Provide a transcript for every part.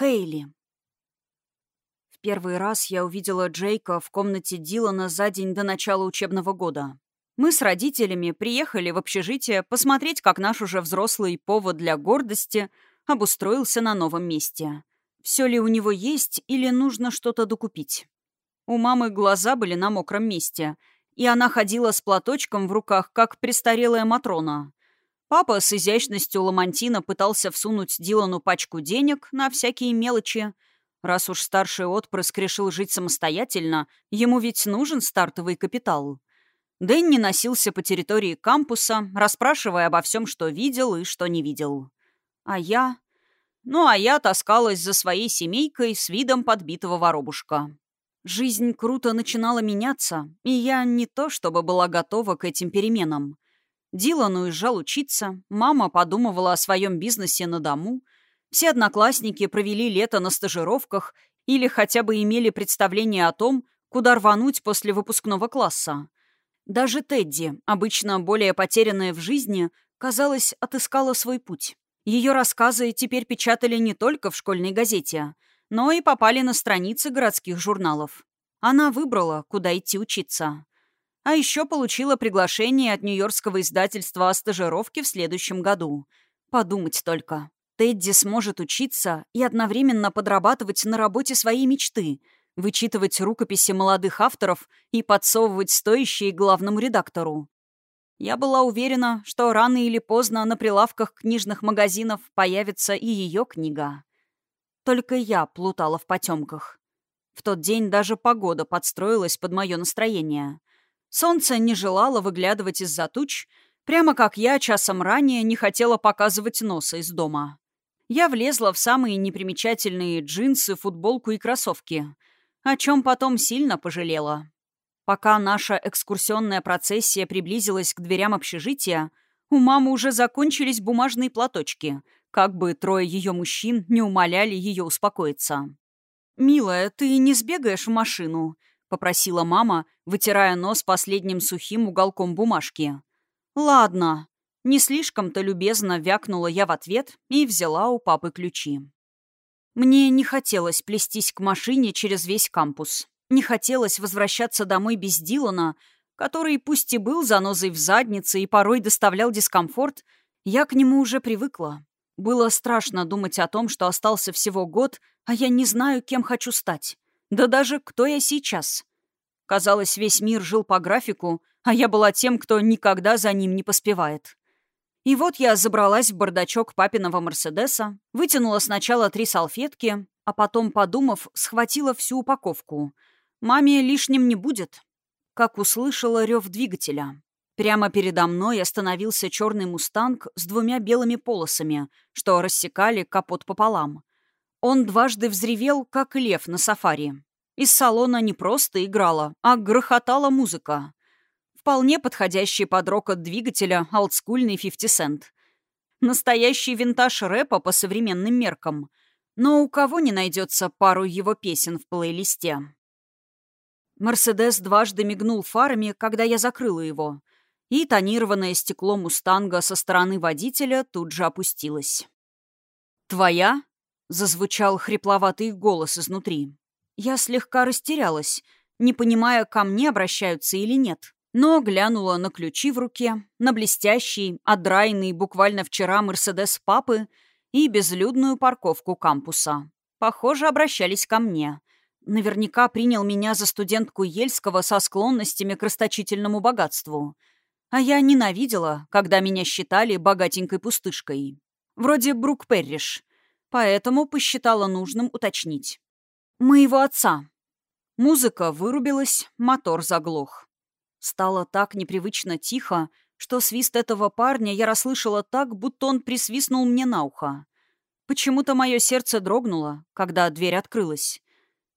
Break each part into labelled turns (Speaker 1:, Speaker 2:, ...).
Speaker 1: Хейли. В первый раз я увидела Джейка в комнате Дилана за день до начала учебного года. Мы с родителями приехали в общежитие посмотреть, как наш уже взрослый повод для гордости обустроился на новом месте. Все ли у него есть или нужно что-то докупить. У мамы глаза были на мокром месте, и она ходила с платочком в руках, как престарелая Матрона. Папа с изящностью ламантина пытался всунуть Дилану пачку денег на всякие мелочи. Раз уж старший отпрыск решил жить самостоятельно, ему ведь нужен стартовый капитал. Дэнни носился по территории кампуса, расспрашивая обо всем, что видел и что не видел. А я... Ну, а я таскалась за своей семейкой с видом подбитого воробушка. Жизнь круто начинала меняться, и я не то чтобы была готова к этим переменам. Дилан уезжал учиться, мама подумывала о своем бизнесе на дому, все одноклассники провели лето на стажировках или хотя бы имели представление о том, куда рвануть после выпускного класса. Даже Тедди, обычно более потерянная в жизни, казалось, отыскала свой путь. Ее рассказы теперь печатали не только в школьной газете, но и попали на страницы городских журналов. Она выбрала, куда идти учиться. А еще получила приглашение от нью-йоркского издательства о стажировке в следующем году. Подумать только. Тедди сможет учиться и одновременно подрабатывать на работе своей мечты, вычитывать рукописи молодых авторов и подсовывать стоящие главному редактору. Я была уверена, что рано или поздно на прилавках книжных магазинов появится и ее книга. Только я плутала в потемках. В тот день даже погода подстроилась под мое настроение. Солнце не желало выглядывать из-за туч, прямо как я часом ранее не хотела показывать носа из дома. Я влезла в самые непримечательные джинсы, футболку и кроссовки, о чем потом сильно пожалела. Пока наша экскурсионная процессия приблизилась к дверям общежития, у мамы уже закончились бумажные платочки, как бы трое ее мужчин не умоляли ее успокоиться. «Милая, ты не сбегаешь в машину?» Попросила мама, вытирая нос последним сухим уголком бумажки. «Ладно». Не слишком-то любезно вякнула я в ответ и взяла у папы ключи. Мне не хотелось плестись к машине через весь кампус. Не хотелось возвращаться домой без Дилана, который пусть и был занозой в заднице и порой доставлял дискомфорт, я к нему уже привыкла. Было страшно думать о том, что остался всего год, а я не знаю, кем хочу стать. Да даже кто я сейчас? Казалось, весь мир жил по графику, а я была тем, кто никогда за ним не поспевает. И вот я забралась в бардачок папиного Мерседеса, вытянула сначала три салфетки, а потом, подумав, схватила всю упаковку. Маме лишним не будет. Как услышала рев двигателя. Прямо передо мной остановился черный мустанг с двумя белыми полосами, что рассекали капот пополам. Он дважды взревел, как лев на сафари. Из салона не просто играла, а грохотала музыка. Вполне подходящий под рокот двигателя олдскульный 50 Cent. Настоящий винтаж рэпа по современным меркам. Но у кого не найдется пару его песен в плейлисте? Мерседес дважды мигнул фарами, когда я закрыла его, и тонированное стекло «Мустанга» со стороны водителя тут же опустилось. «Твоя?» Зазвучал хрипловатый голос изнутри. Я слегка растерялась, не понимая, ко мне обращаются или нет. Но глянула на ключи в руке, на блестящий, отдраенный буквально вчера Мерседес папы и безлюдную парковку кампуса. Похоже, обращались ко мне. Наверняка принял меня за студентку Ельского со склонностями к расточительному богатству. А я ненавидела, когда меня считали богатенькой пустышкой. Вроде Брук Перриш поэтому посчитала нужным уточнить. «Моего отца». Музыка вырубилась, мотор заглох. Стало так непривычно тихо, что свист этого парня я расслышала так, будто он присвистнул мне на ухо. Почему-то мое сердце дрогнуло, когда дверь открылась.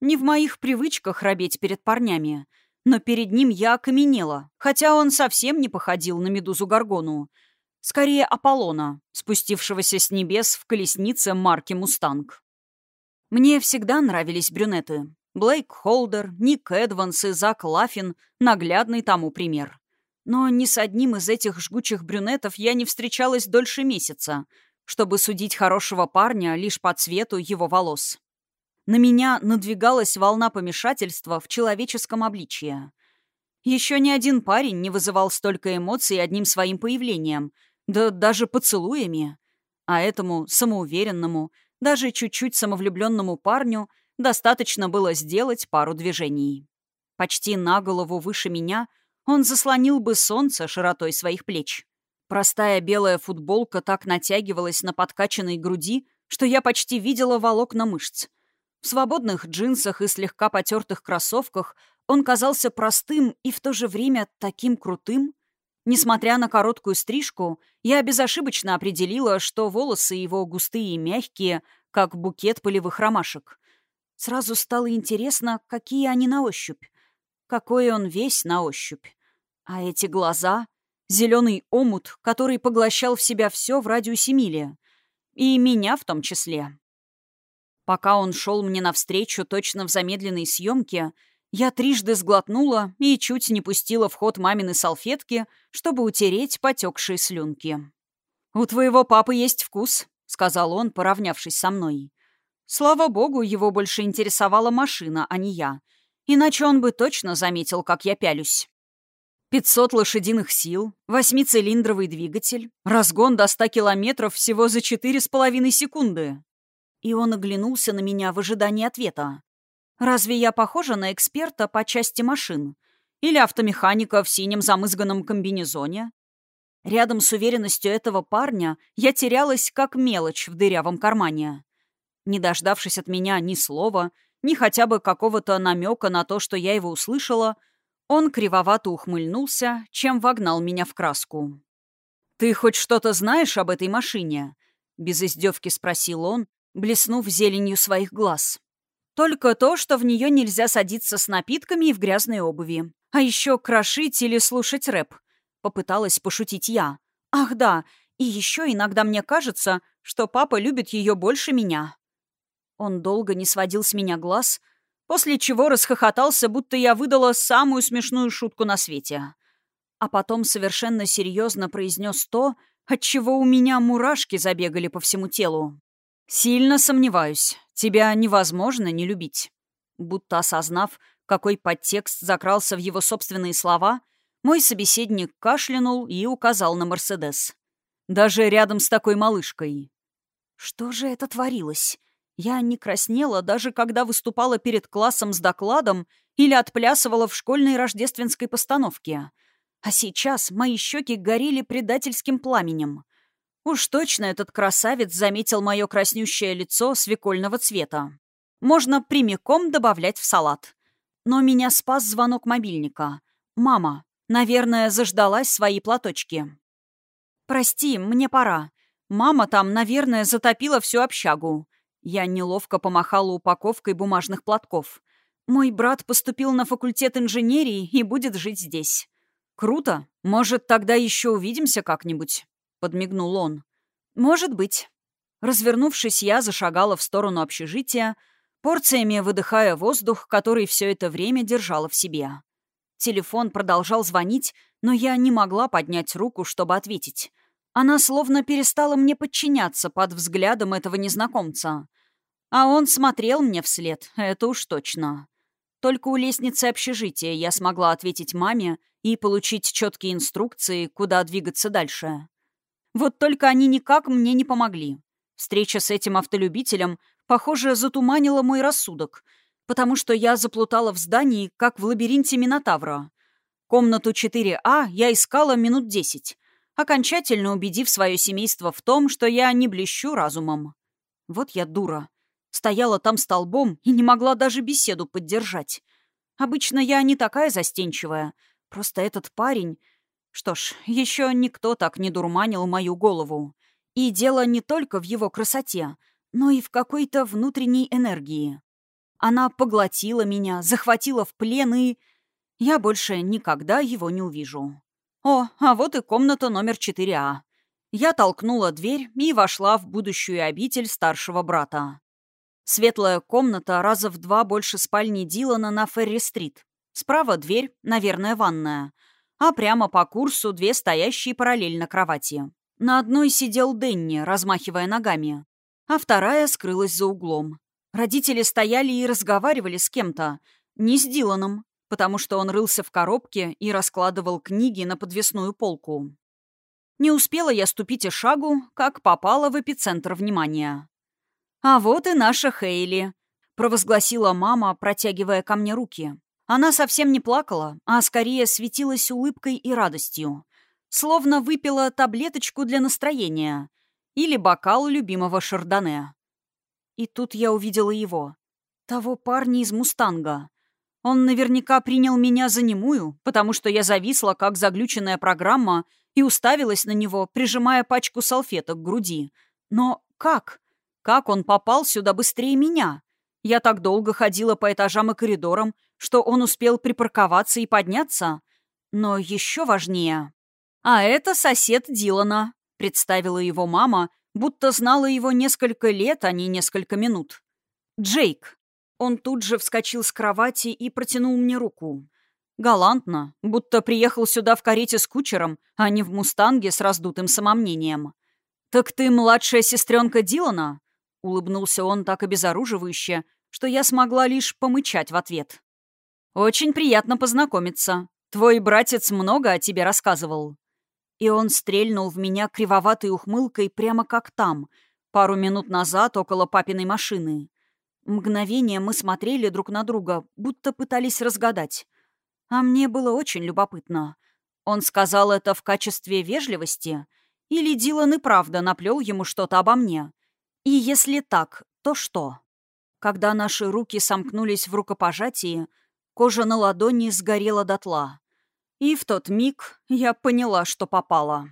Speaker 1: Не в моих привычках робеть перед парнями, но перед ним я окаменела, хотя он совсем не походил на медузу Гаргону — Скорее, Аполлона, спустившегося с небес в колеснице марки «Мустанг». Мне всегда нравились брюнеты. Блейк Холдер, Ник Эдванс и Зак Лаффин — наглядный тому пример. Но ни с одним из этих жгучих брюнетов я не встречалась дольше месяца, чтобы судить хорошего парня лишь по цвету его волос. На меня надвигалась волна помешательства в человеческом обличье. Еще ни один парень не вызывал столько эмоций одним своим появлением, да даже поцелуями. А этому самоуверенному, даже чуть-чуть самовлюбленному парню достаточно было сделать пару движений. Почти на голову выше меня он заслонил бы солнце широтой своих плеч. Простая белая футболка так натягивалась на подкачанной груди, что я почти видела волокна мышц. В свободных джинсах и слегка потертых кроссовках он казался простым и в то же время таким крутым. Несмотря на короткую стрижку, я безошибочно определила, что волосы его густые и мягкие, как букет полевых ромашек. Сразу стало интересно, какие они на ощупь. Какой он весь на ощупь. А эти глаза — зеленый омут, который поглощал в себя все в радиусе мили. И меня в том числе. Пока он шел мне навстречу точно в замедленной съемке, я трижды сглотнула и чуть не пустила в ход мамины салфетки, чтобы утереть потекшие слюнки. «У твоего папы есть вкус», — сказал он, поравнявшись со мной. Слава богу, его больше интересовала машина, а не я. Иначе он бы точно заметил, как я пялюсь. 500 лошадиных сил, восьмицилиндровый двигатель, разгон до 100 километров всего за 4,5 секунды. И он оглянулся на меня в ожидании ответа. «Разве я похожа на эксперта по части машин? Или автомеханика в синем замызганном комбинезоне?» Рядом с уверенностью этого парня я терялась, как мелочь в дырявом кармане. Не дождавшись от меня ни слова, ни хотя бы какого-то намека на то, что я его услышала, он кривовато ухмыльнулся, чем вогнал меня в краску. «Ты хоть что-то знаешь об этой машине?» — без издевки спросил он, блеснув зеленью своих глаз. «Только то, что в нее нельзя садиться с напитками и в грязной обуви. А еще крошить или слушать рэп», — попыталась пошутить я. «Ах да, и еще иногда мне кажется, что папа любит ее больше меня». Он долго не сводил с меня глаз, после чего расхохотался, будто я выдала самую смешную шутку на свете. А потом совершенно серьезно произнес то, от чего у меня мурашки забегали по всему телу. «Сильно сомневаюсь. Тебя невозможно не любить». Будто осознав, какой подтекст закрался в его собственные слова, мой собеседник кашлянул и указал на Мерседес. «Даже рядом с такой малышкой». Что же это творилось? Я не краснела, даже когда выступала перед классом с докладом или отплясывала в школьной рождественской постановке. А сейчас мои щеки горели предательским пламенем. Уж точно этот красавец заметил мое краснющее лицо свекольного цвета. Можно прямиком добавлять в салат. Но меня спас звонок мобильника. «Мама, наверное, заждалась свои платочки». «Прости, мне пора. Мама там, наверное, затопила всю общагу. Я неловко помахала упаковкой бумажных платков. «Мой брат поступил на факультет инженерии и будет жить здесь». «Круто. Может, тогда еще увидимся как-нибудь?» — подмигнул он. «Может быть». Развернувшись, я зашагала в сторону общежития, порциями выдыхая воздух, который все это время держала в себе. Телефон продолжал звонить, но я не могла поднять руку, чтобы ответить. Она словно перестала мне подчиняться под взглядом этого незнакомца. А он смотрел мне вслед, это уж точно. Только у лестницы общежития я смогла ответить маме и получить четкие инструкции, куда двигаться дальше. Вот только они никак мне не помогли. Встреча с этим автолюбителем, похоже, затуманила мой рассудок, потому что я заплутала в здании, как в лабиринте Минотавра. Комнату 4А я искала минут десять, окончательно убедив свое семейство в том, что я не блещу разумом. Вот я дура. Стояла там столбом и не могла даже беседу поддержать. Обычно я не такая застенчивая. Просто этот парень... Что ж, еще никто так не дурманил мою голову. И дело не только в его красоте, но и в какой-то внутренней энергии. Она поглотила меня, захватила в плен и... Я больше никогда его не увижу. О, а вот и комната номер 4А. Я толкнула дверь и вошла в будущую обитель старшего брата. Светлая комната раза в два больше спальни Дилана на Ферри-стрит. Справа дверь, наверное, ванная. А прямо по курсу две стоящие параллельно кровати. На одной сидел Денни, размахивая ногами, а вторая скрылась за углом. Родители стояли и разговаривали с кем-то, не с Диланом, потому что он рылся в коробке и раскладывал книги на подвесную полку. Не успела я ступить и шагу, как попала в эпицентр внимания. «А вот и наша Хейли», — провозгласила мама, протягивая ко мне руки. Она совсем не плакала, а скорее светилась улыбкой и радостью. Словно выпила таблеточку для настроения или бокал любимого шардоне. И тут я увидела его. Того парня из «Мустанга». Он наверняка принял меня за немую, потому что я зависла, как заглюченная программа, и уставилась на него, прижимая пачку салфеток к груди. Но как? Как он попал сюда быстрее меня? Я так долго ходила по этажам и коридорам, что он успел припарковаться и подняться. Но еще важнее. «А это сосед Дилана», — представила его мама, будто знала его несколько лет, а не несколько минут. «Джейк». Он тут же вскочил с кровати и протянул мне руку. Галантно, будто приехал сюда в карете с кучером, а не в «Мустанге» с раздутым самомнением. «Так ты младшая сестренка Дилана?» Улыбнулся он так обезоруживающе, что я смогла лишь помычать в ответ. «Очень приятно познакомиться. Твой братец много о тебе рассказывал». И он стрельнул в меня кривоватой ухмылкой прямо как там, пару минут назад около папиной машины. Мгновение мы смотрели друг на друга, будто пытались разгадать. А мне было очень любопытно. Он сказал это в качестве вежливости? Или Дилан и правда наплел ему что-то обо мне? И если так, то что? Когда наши руки сомкнулись в рукопожатии, кожа на ладони сгорела дотла. И в тот миг я поняла, что попала.